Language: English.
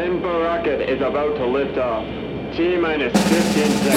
Rainbow rocket is about to lift off. T minus 15 seconds.